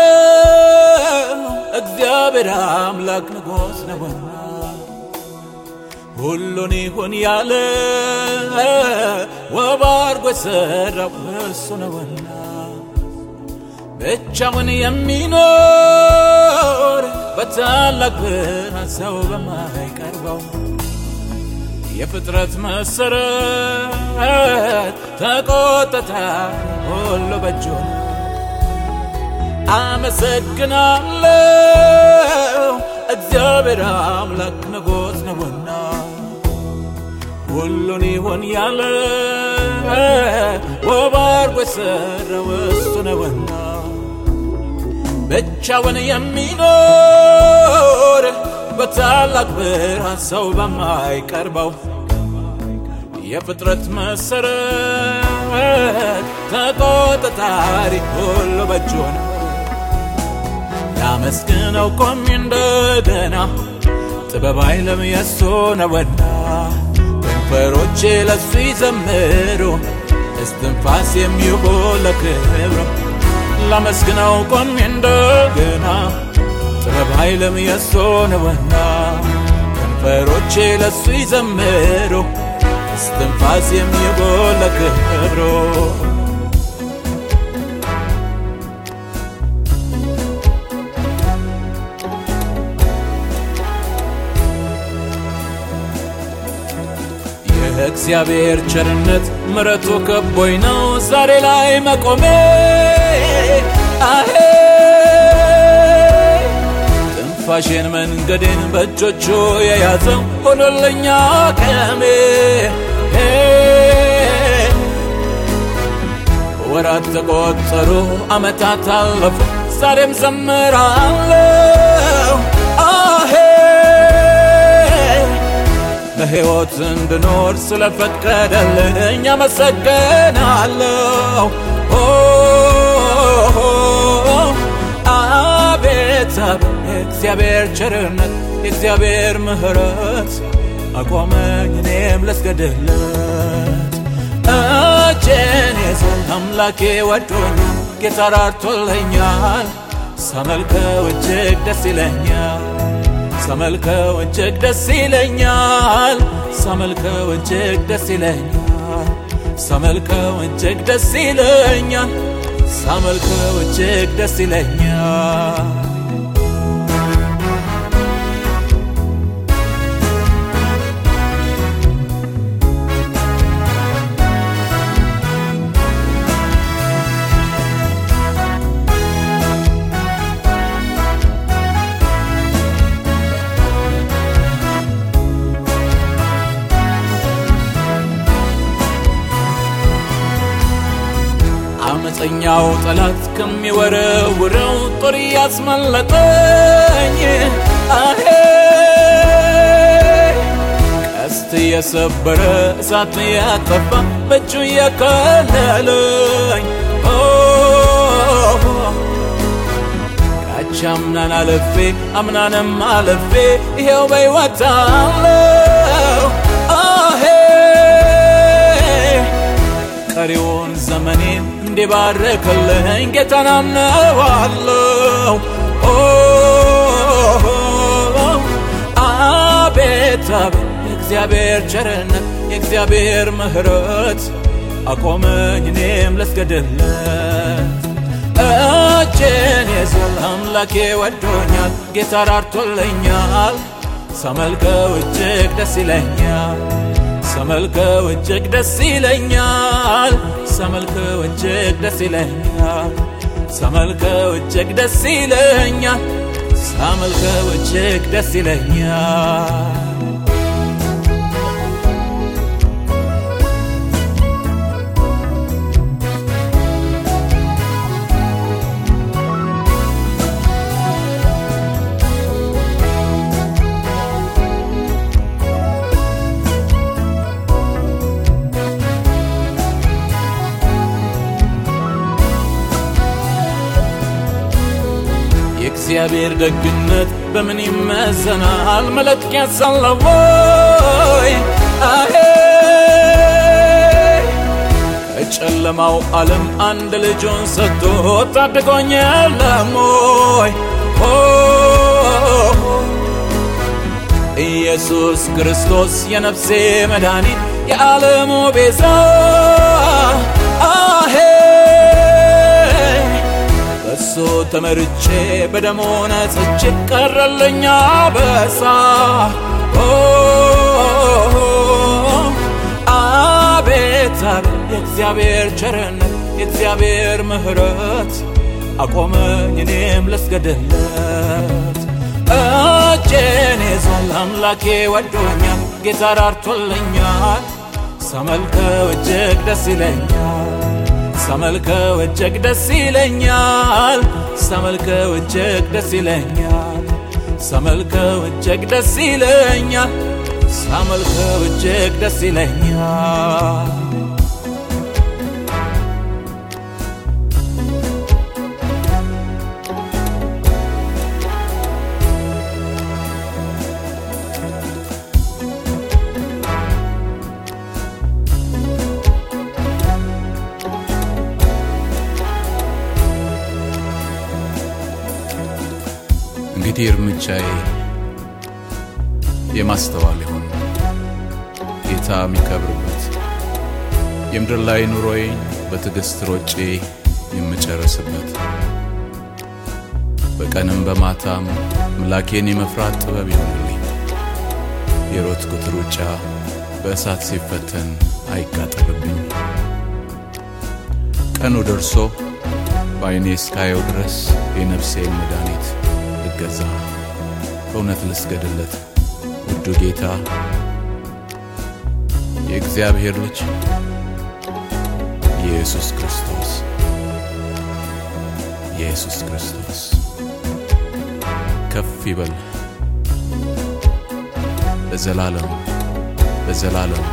አመሰግናለሁ። እግዚአብሔር አምላክ ንጉሥ ነውና ሁሉን ይሁን ያለ ውብ አድርጎ የሠራው እሱ ነውና ብቻውን የሚኖር በታላቅ ብርሃን ሰው በማይቀርበው የፍጥረት መሰረት ተቆጠታ ሁሉ በእጁ አመሰግናለሁ እግዚአብሔር አምላክ ንጉሥ ነውና ሁሉን ይሆን ያለ ውብ አድርጎ የሠራው እሱ ነውና ብቻውን የሚኖር በታላቅ ብርሃን ሰው በማይቀርበው የፍጥረት መሰረት ተቆጣጣሪ ሁሉ በእጁ ነው። ላመስግነው ቆሜ እንደገና ጥበብ ኃይልም የሱ ነውና ከንፈሮቼ ለሱ ይዘምሩ እስትንፋስ የሚሆን ለክብሩ። ላመስግነው ቆሜ እንደገና ጥበብ ኃይልም የሱ ነውና ከንፈሮቼ ለሱ ይዘምሩ እስትንፋስ የሚሆን ለክብሩ የእግዚአብሔር ቸርነት ምረቱ ከቦኝ ነው ዛሬ ላይ መቆሜ። አሄ! ትንፋሼን መንገዴን በእጆቹ የያዘው ሆኖለኛ ቀሜ። ወራት ተቆጠሩ ዓመታት አለፉ ዛሬም ዘምራለሁ በሕይወት እንድኖር ስለፈቀደልኝ አመሰግናለሁ። አቤት የእግዚአብሔር ቸርነት የእግዚአብሔር ምሕረት አቆመኝ እኔም ልስገድለት። እጄን አምላኬ ወዶኛል፣ ጌታ ራርቶልኛል። ሳመልከው እጅግ ደስ ይለኛል። ሳመልከው እጅግ ደስ ይለኛል። ሳመልከው እጅግ ደስ ይለኛል። ሳመልከው እጅግ ደስ ይለኛል። ሳመልከው እጅግ ደስ ይለኛል። አመፀኛው ጠላት ከሚወረውረው ጦር ያስመለጠኝ ቀስት የሰበረ እሳት ያጠፋ በእጁ የከለለኝ። ካቻ አምናን አለፌ አምናንም አለፌ ይሄው በሕይወት አለው። ቀሪውን ዘመኔን እንዲባርክልኝ ጌታን አምነዋለሁ። አቤት አቤት የእግዚአብሔር ቸርነት የእግዚአብሔር ምሕረት አቆመኝ እኔም ልስገድለት። እጄን የዘል አምላኬ ወዶኛል፣ ጌታ ራርቶልኛል። ሳመልከው እጅግ ደስ ይለኛል። ሳመልከው እጅግ ደስ ይለኛል። ሳመልከው እጅግ ደስ ይለኛል። ሳመልከው እጅግ ደስ ይለኛል። ሳመልከው እጅግ ደስ ይለኛል። የእግዚአብሔር ደግነት በምን ይመዘናል? መለኪያ ሳለው ወይ ዓለም አንድ ልጁን ሰጥቶ ታድጎኝ ኢየሱስ ክርስቶስ የነፍሴ መድኃኒት የዓለሙ ቤዛ ተመርቼ በደሙ ነጽቼ ቀረልኛ በሳ አቤት አቤት የእግዚአብሔር ቸርነት የእግዚአብሔር ምሕረት አቆመኝ እኔም ልስገድለት እጄን ይዟል አምላኬ ወዶኛል ጌታ ራርቶልኛል። ሳመልከው እጅግ ደስ ይለኛል ሳመልከው እጅግ ደስ ይለኛል። ሳመልከው እጅግ ደስ ይለኛል። ሳመልከው እጅግ ደስ ይለኛል። ሳመልከው እጅግ ደስ ይለኛል እንግዲህ እርምጃዬ የማስተዋል ይሁን ጌታ የሚከብርበት የምድር ላይ ኑሮዬን በትዕግሥት ሮጬ የምጨርስበት በቀንም በማታም ምላኬን የመፍራት ጥበብ ይሆንልኝ። የሮጥኩት ሩጫ በእሳት ሲፈተን አይቃጠልብኝ። ቀኑ ደርሶ በዐይኔ እስካየው ድረስ የነፍሴን መድኃኒት ልገዛ በእውነት ልስገድለት ውዱ ጌታ። የእግዚአብሔር ልጅ ኢየሱስ ክርስቶስ ኢየሱስ ክርስቶስ ከፍ ይበል። ለዘላለም ለዘላለም